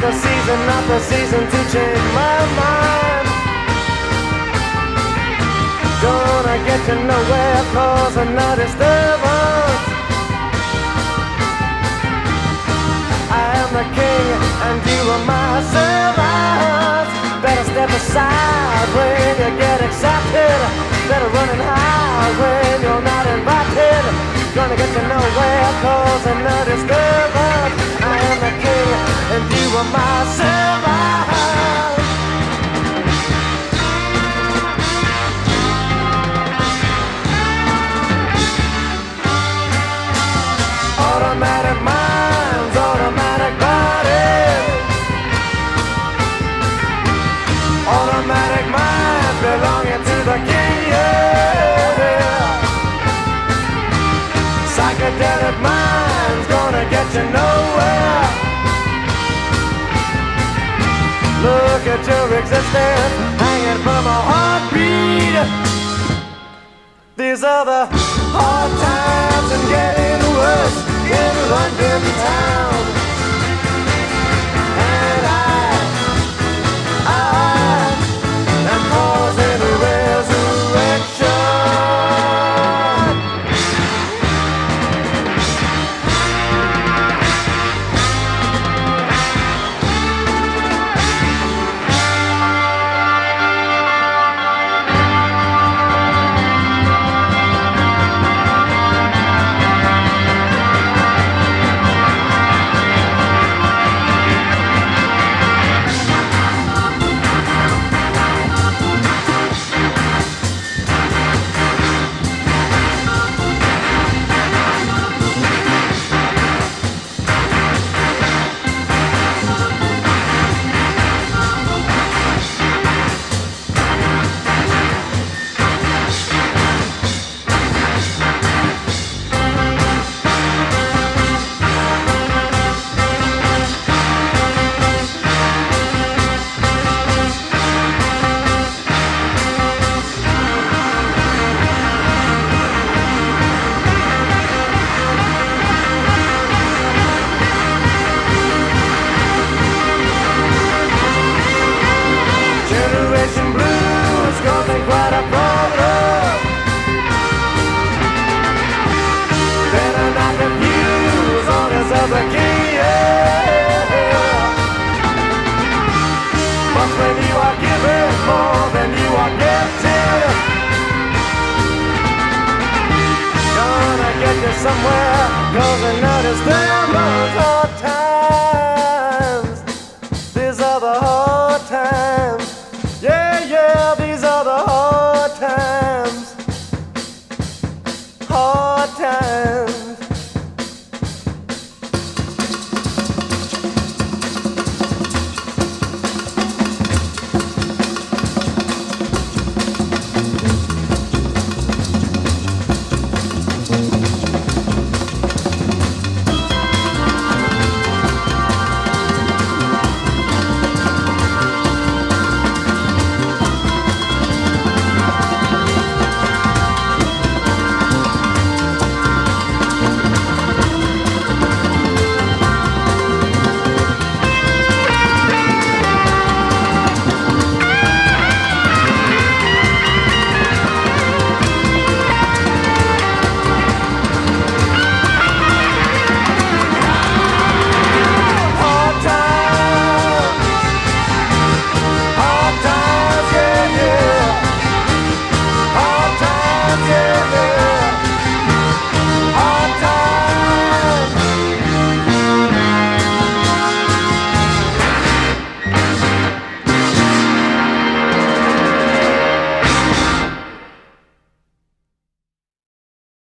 the season not the season to change my mind. Gonna get you nowhere, causing no disturbance. I Automatic minds, automatic bodies. Automatic mind belonging to the king, yeah. Psychedelic mind's gonna get you nowhere. Look at your existence hanging from a heartbeat. These are the